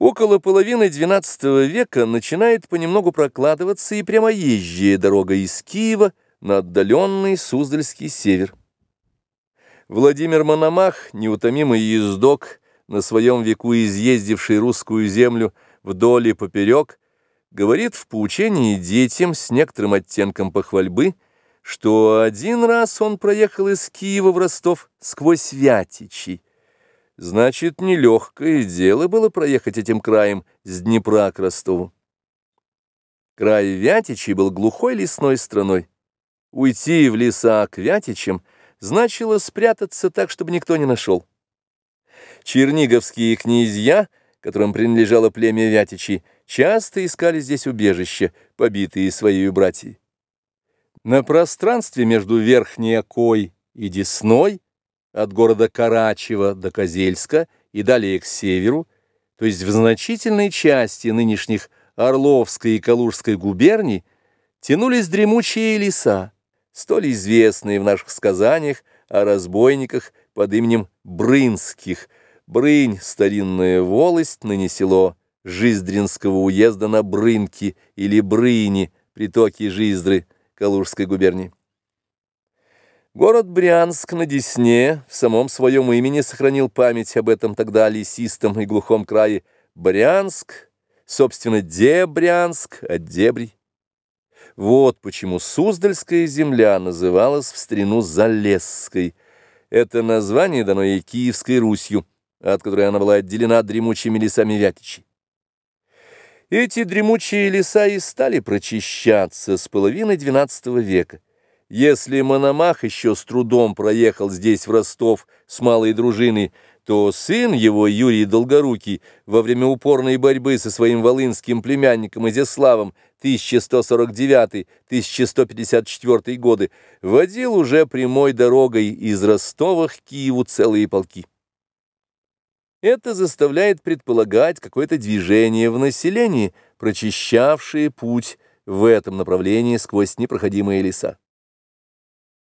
Около половины XII века начинает понемногу прокладываться и прямоезжая дорога из Киева на отдаленный Суздальский север. Владимир Мономах, неутомимый ездок, на своем веку изъездивший русскую землю вдоль и поперек, говорит в поучении детям с некоторым оттенком похвальбы, что один раз он проехал из Киева в Ростов сквозь Вятичи, Значит, нелегкое дело было проехать этим краем с Днепра к Ростову. Край Вятичей был глухой лесной страной. Уйти в леса к Вятичам значило спрятаться так, чтобы никто не нашел. Черниговские князья, которым принадлежало племя Вятичей, часто искали здесь убежище, побитые своей братьей. На пространстве между Верхней Окой и Десной от города Карачева до Козельска и далее к северу, то есть в значительной части нынешних Орловской и Калужской губерний, тянулись дремучие леса, столь известные в наших сказаниях о разбойниках под именем Брынских. Брынь — старинная волость, ныне село Жиздринского уезда на Брынки или Брыни, притоки Жиздры Калужской губернии. Город Брянск на Десне в самом своем имени сохранил память об этом тогда лесистом и глухом крае. Брянск, собственно, Дебрянск от дебрей. Вот почему Суздальская земля называлась в старину Залесской. Это название дано ей Киевской Русью, от которой она была отделена дремучими лесами Вятичей. Эти дремучие леса и стали прочищаться с половины XII века. Если Мономах еще с трудом проехал здесь в Ростов с малой дружиной, то сын его, Юрий Долгорукий, во время упорной борьбы со своим волынским племянником Изяславом 1149-1154 годы водил уже прямой дорогой из Ростова к Киеву целые полки. Это заставляет предполагать какое-то движение в населении, прочищавшее путь в этом направлении сквозь непроходимые леса.